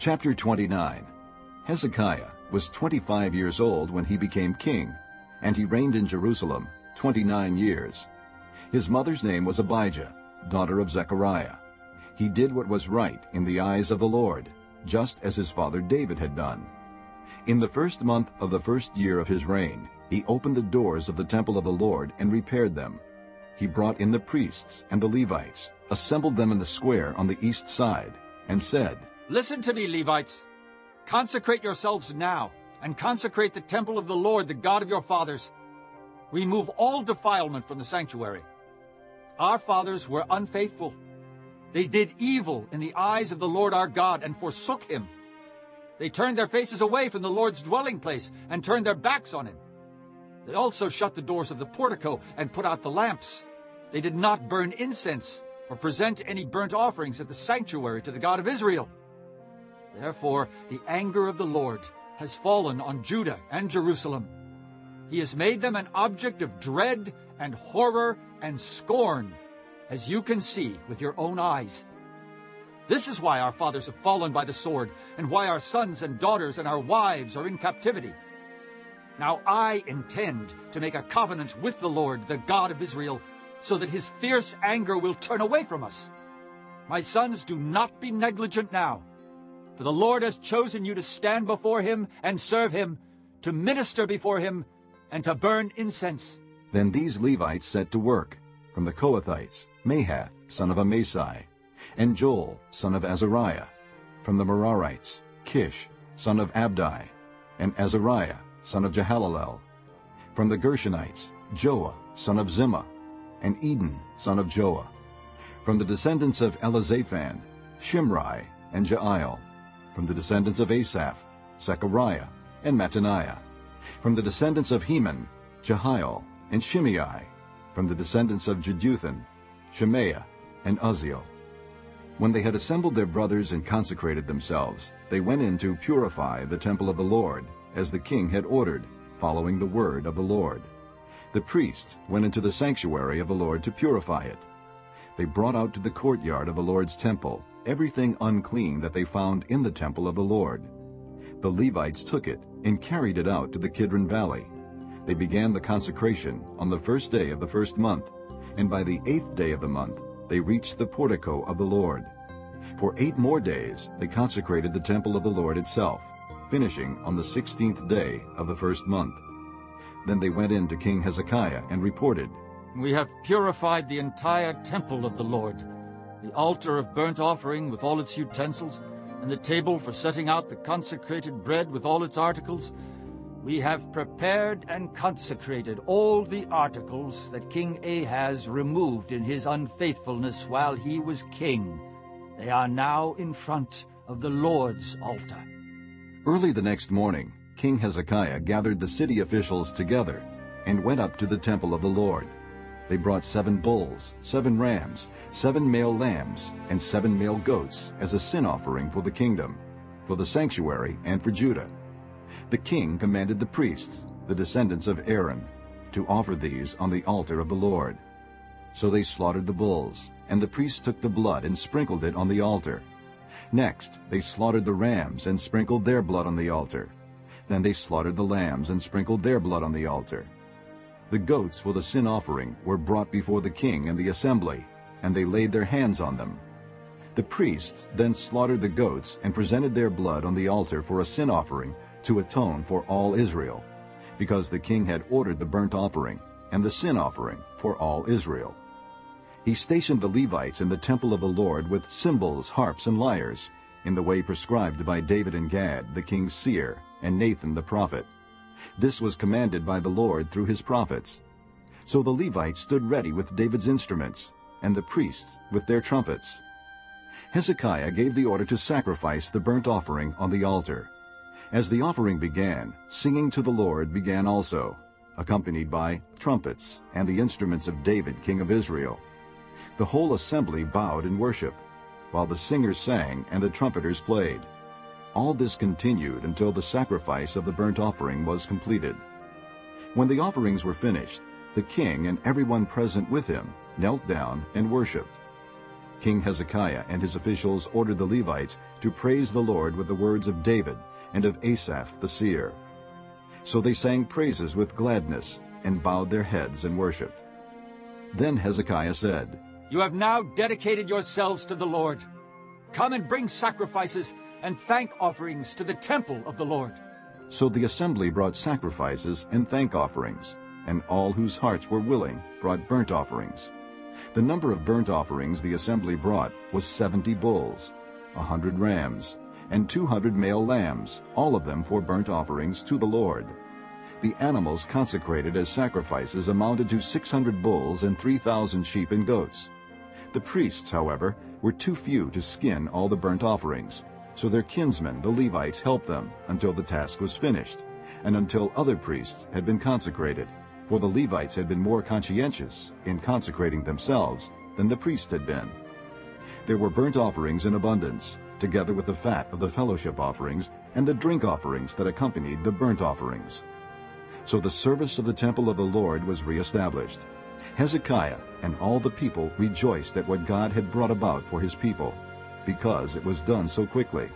Chapter 29 Hezekiah was 25 years old when he became king, and he reigned in Jerusalem 29 years. His mother's name was Abijah, daughter of Zechariah. He did what was right in the eyes of the Lord, just as his father David had done. In the first month of the first year of his reign, he opened the doors of the temple of the Lord and repaired them. He brought in the priests and the Levites, assembled them in the square on the east side, and said, Listen to me, Levites. Consecrate yourselves now, and consecrate the temple of the Lord, the God of your fathers. Remove all defilement from the sanctuary. Our fathers were unfaithful. They did evil in the eyes of the Lord our God and forsook him. They turned their faces away from the Lord's dwelling place and turned their backs on him. They also shut the doors of the portico and put out the lamps. They did not burn incense or present any burnt offerings at the sanctuary to the God of Israel. Therefore the anger of the Lord has fallen on Judah and Jerusalem. He has made them an object of dread and horror and scorn, as you can see with your own eyes. This is why our fathers have fallen by the sword, and why our sons and daughters and our wives are in captivity. Now I intend to make a covenant with the Lord, the God of Israel, so that his fierce anger will turn away from us. My sons, do not be negligent now, for the Lord has chosen you to stand before him and serve him, to minister before him, and to burn incense. Then these Levites set to work, from the Kohathites, Mahath, son of Amasai, and Joel, son of Azariah, from the Merarites, Kish, son of Abdi, and Azariah, son of Jehallelel, from the Gershonites, Joah, son of Zimmah, and Eden, son of Joah, from the descendants of Elizaphan, Shimri, and Jeiel, from the descendants of Asaph, Zechariah, and Mattaniah, from the descendants of Heman, Jehiel, and Shimei, from the descendants of Jeduthun, Shemaiah, and Uzziel. When they had assembled their brothers and consecrated themselves, they went in to purify the temple of the Lord, as the king had ordered, following the word of the Lord. The priests went into the sanctuary of the Lord to purify it. They brought out to the courtyard of the Lord's temple everything unclean that they found in the temple of the Lord. The Levites took it and carried it out to the Kidron Valley. They began the consecration on the first day of the first month, and by the eighth day of the month they reached the portico of the Lord. For eight more days they consecrated the temple of the Lord itself, finishing on the sixteenth day of the first month. Then they went in to King Hezekiah and reported, We have purified the entire temple of the Lord, the altar of burnt offering with all its utensils, and the table for setting out the consecrated bread with all its articles, we have prepared and consecrated all the articles that King Ahaz removed in his unfaithfulness while he was king. They are now in front of the Lord's altar. Early the next morning, King Hezekiah gathered the city officials together and went up to the temple of the Lord. They brought seven bulls, seven rams, seven male lambs, and seven male goats as a sin offering for the kingdom, for the sanctuary, and for Judah. The king commanded the priests, the descendants of Aaron, to offer these on the altar of the Lord. So they slaughtered the bulls, and the priests took the blood and sprinkled it on the altar. Next they slaughtered the rams and sprinkled their blood on the altar. Then they slaughtered the lambs and sprinkled their blood on the altar. The goats for the sin offering were brought before the king and the assembly, and they laid their hands on them. The priests then slaughtered the goats and presented their blood on the altar for a sin offering to atone for all Israel, because the king had ordered the burnt offering and the sin offering for all Israel. He stationed the Levites in the temple of the Lord with cymbals, harps, and lyres, in the way prescribed by David and Gad, the king's seer, and Nathan the prophet. This was commanded by the Lord through his prophets. So the Levites stood ready with David's instruments, and the priests with their trumpets. Hezekiah gave the order to sacrifice the burnt offering on the altar. As the offering began, singing to the Lord began also, accompanied by trumpets and the instruments of David, king of Israel. The whole assembly bowed in worship, while the singers sang and the trumpeters played. All this continued until the sacrifice of the burnt offering was completed. When the offerings were finished, the king and everyone present with him knelt down and worshipped. King Hezekiah and his officials ordered the Levites to praise the Lord with the words of David and of Asaph the seer. So they sang praises with gladness and bowed their heads and worshipped. Then Hezekiah said, You have now dedicated yourselves to the Lord. Come and bring sacrifices and thank offerings to the temple of the Lord. So the assembly brought sacrifices and thank offerings, and all whose hearts were willing brought burnt offerings. The number of burnt offerings the assembly brought was seventy bulls, a hundred rams, and two hundred male lambs, all of them for burnt offerings to the Lord. The animals consecrated as sacrifices amounted to six hundred bulls and three thousand sheep and goats. The priests, however, were too few to skin all the burnt offerings, so their kinsmen, the Levites, helped them until the task was finished, and until other priests had been consecrated. For the Levites had been more conscientious in consecrating themselves than the priests had been. There were burnt offerings in abundance, together with the fat of the fellowship offerings and the drink offerings that accompanied the burnt offerings. So the service of the temple of the Lord was reestablished. Hezekiah and all the people rejoiced at what God had brought about for his people, because it was done so quickly.